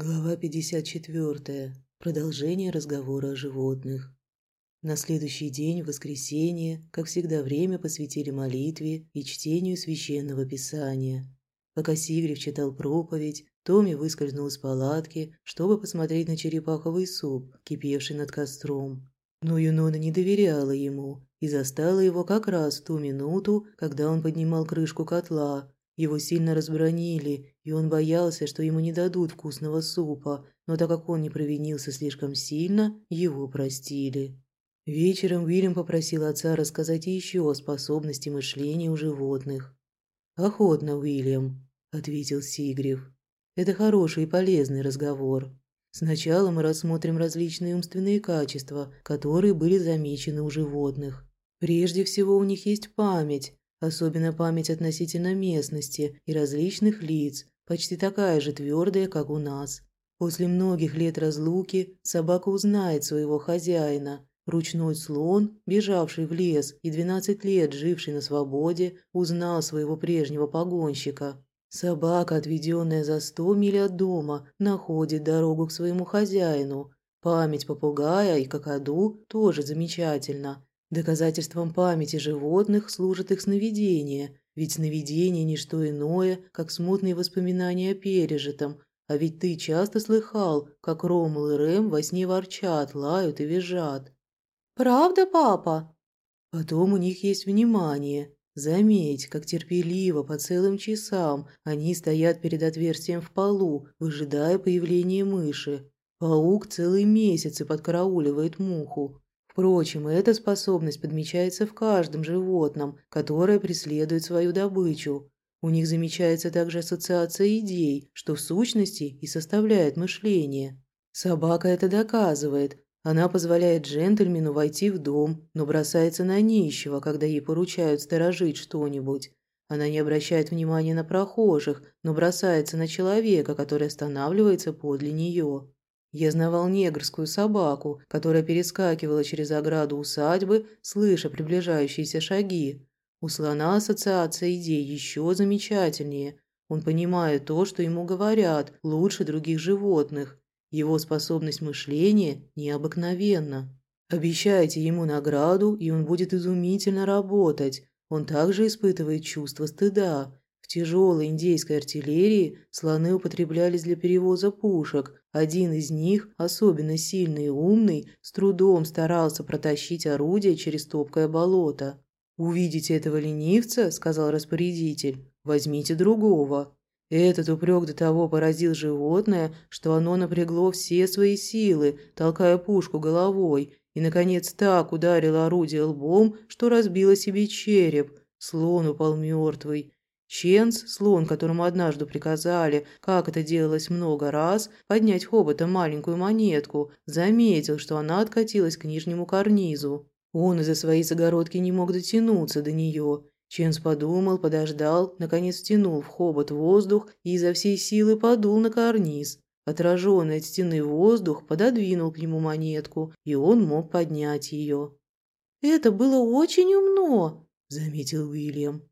Глава 54. Продолжение разговора о животных. На следующий день, в воскресенье, как всегда, время посвятили молитве и чтению священного писания. Пока Сигрев читал проповедь, Томми выскользнул из палатки, чтобы посмотреть на черепаховый суп, кипевший над костром. Но Юнона не доверяла ему и застала его как раз в ту минуту, когда он поднимал крышку котла, его сильно разбронили, и он боялся, что ему не дадут вкусного супа, но так как он не провинился слишком сильно, его простили. Вечером Уильям попросил отца рассказать еще о способности мышления у животных. «Охотно, Уильям», – ответил Сигрев. «Это хороший и полезный разговор. Сначала мы рассмотрим различные умственные качества, которые были замечены у животных. Прежде всего у них есть память, Особенно память относительно местности и различных лиц, почти такая же твердая, как у нас. После многих лет разлуки собака узнает своего хозяина. Ручной слон, бежавший в лес и 12 лет живший на свободе, узнал своего прежнего погонщика. Собака, отведенная за 100 миль от дома, находит дорогу к своему хозяину. Память попугая и какаду тоже замечательна. Доказательством памяти животных служат их сновидения, ведь сновидение – не что иное, как смутные воспоминания о пережитом. А ведь ты часто слыхал, как Ромул и Рэм во сне ворчат, лают и визжат. «Правда, папа?» Потом у них есть внимание. Заметь, как терпеливо по целым часам они стоят перед отверстием в полу, выжидая появления мыши. Паук целый месяц и подкарауливает муху. Впрочем, эта способность подмечается в каждом животном, которое преследует свою добычу. У них замечается также ассоциация идей, что в сущности и составляет мышление. Собака это доказывает. Она позволяет джентльмену войти в дом, но бросается на нищего, когда ей поручают сторожить что-нибудь. Она не обращает внимания на прохожих, но бросается на человека, который останавливается подле нее. Я знавал негрскую собаку, которая перескакивала через ограду усадьбы, слыша приближающиеся шаги. У слона ассоциация идей еще замечательнее. Он понимает то, что ему говорят, лучше других животных. Его способность мышления необыкновенна. Обещайте ему награду, и он будет изумительно работать. Он также испытывает чувство стыда. Тяжелой индейской артиллерии слоны употреблялись для перевоза пушек. Один из них, особенно сильный и умный, с трудом старался протащить орудие через топкое болото. «Увидите этого ленивца», – сказал распорядитель, – «возьмите другого». Этот упрек до того поразил животное, что оно напрягло все свои силы, толкая пушку головой, и, наконец, так ударило орудие лбом, что разбило себе череп. Слон упал мертвый. Ченс, слон, которому однажды приказали, как это делалось много раз, поднять хоботом маленькую монетку, заметил, что она откатилась к нижнему карнизу. Он из-за своей загородки не мог дотянуться до нее. Ченс подумал, подождал, наконец втянул в хобот воздух и изо всей силы подул на карниз. Отраженный от стены воздух пододвинул к нему монетку, и он мог поднять ее. «Это было очень умно», – заметил Уильям.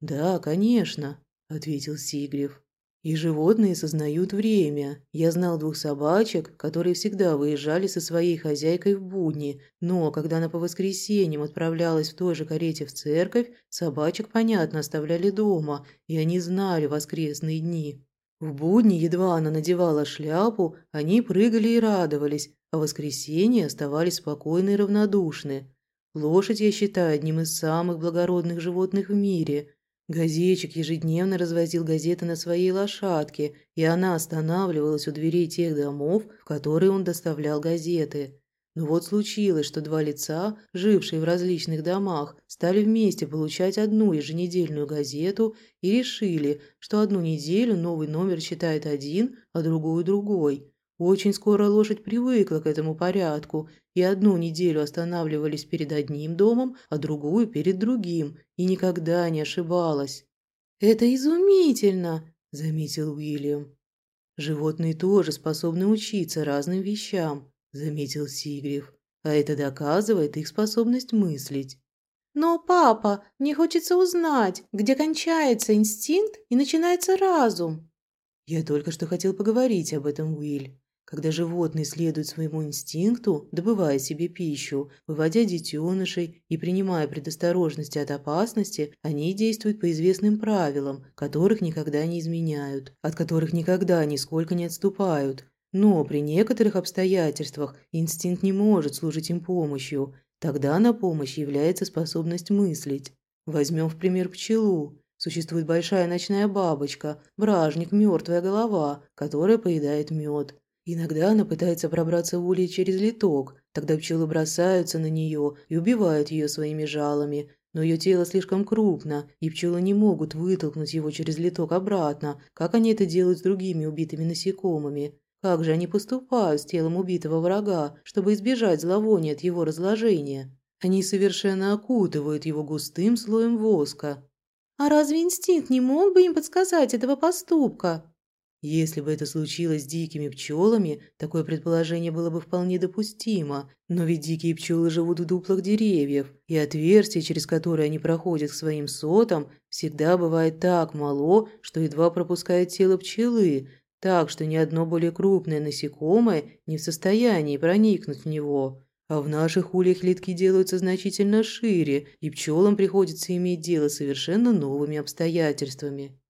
«Да, конечно», – ответил Сигрев. «И животные сознают время. Я знал двух собачек, которые всегда выезжали со своей хозяйкой в будни, но когда она по воскресеньям отправлялась в той же карете в церковь, собачек, понятно, оставляли дома, и они знали воскресные дни. В будни едва она надевала шляпу, они прыгали и радовались, а в воскресенье оставались спокойны и равнодушны. Лошадь я считаю одним из самых благородных животных в мире – Газетчик ежедневно развозил газеты на своей лошадке, и она останавливалась у дверей тех домов, в которые он доставлял газеты. Но вот случилось, что два лица, жившие в различных домах, стали вместе получать одну еженедельную газету и решили, что одну неделю новый номер читает один, а другую другой. Очень скоро лошадь привыкла к этому порядку, и одну неделю останавливались перед одним домом, а другую перед другим, и никогда не ошибалась. «Это изумительно!» – заметил Уильям. «Животные тоже способны учиться разным вещам», – заметил Сигрев. «А это доказывает их способность мыслить». «Но, папа, мне хочется узнать, где кончается инстинкт и начинается разум». «Я только что хотел поговорить об этом, Уиль. Когда животные следуют своему инстинкту, добывая себе пищу, выводя детенышей и принимая предосторожности от опасности, они действуют по известным правилам, которых никогда не изменяют, от которых никогда нисколько не отступают. Но при некоторых обстоятельствах инстинкт не может служить им помощью. Тогда на помощь является способность мыслить. Возьмем в пример пчелу. Существует большая ночная бабочка, вражник, мертвая голова, которая поедает мед. Иногда она пытается пробраться в улей через литок, тогда пчелы бросаются на нее и убивают ее своими жалами, но ее тело слишком крупно, и пчелы не могут вытолкнуть его через литок обратно, как они это делают с другими убитыми насекомыми. Как же они поступают с телом убитого врага, чтобы избежать зловония от его разложения? Они совершенно окутывают его густым слоем воска. А разве инстинкт не мог бы им подсказать этого поступка? Если бы это случилось с дикими пчелами, такое предположение было бы вполне допустимо. Но ведь дикие пчелы живут в дуплах деревьев, и отверстие, через которое они проходят к своим сотам, всегда бывает так мало, что едва пропускает тело пчелы, так что ни одно более крупное насекомое не в состоянии проникнуть в него. А в наших ульях литки делаются значительно шире, и пчелам приходится иметь дело с совершенно новыми обстоятельствами.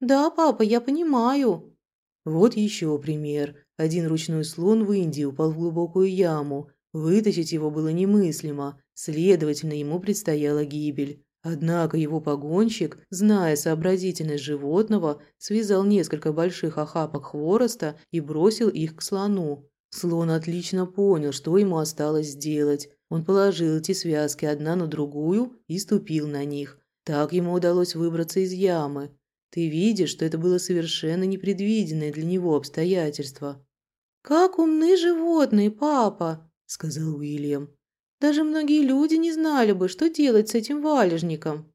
«Да, папа, я понимаю». Вот еще пример. Один ручной слон в Индии упал в глубокую яму. Вытащить его было немыслимо, следовательно, ему предстояла гибель. Однако его погонщик, зная сообразительность животного, связал несколько больших охапок хвороста и бросил их к слону. Слон отлично понял, что ему осталось сделать. Он положил эти связки одна на другую и ступил на них. Так ему удалось выбраться из ямы. Ты видишь, что это было совершенно непредвиденное для него обстоятельство. «Как умны животные, папа!» – сказал Уильям. «Даже многие люди не знали бы, что делать с этим валежником».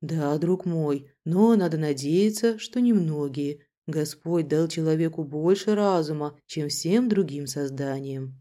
«Да, друг мой, но надо надеяться, что немногие. Господь дал человеку больше разума, чем всем другим созданиям».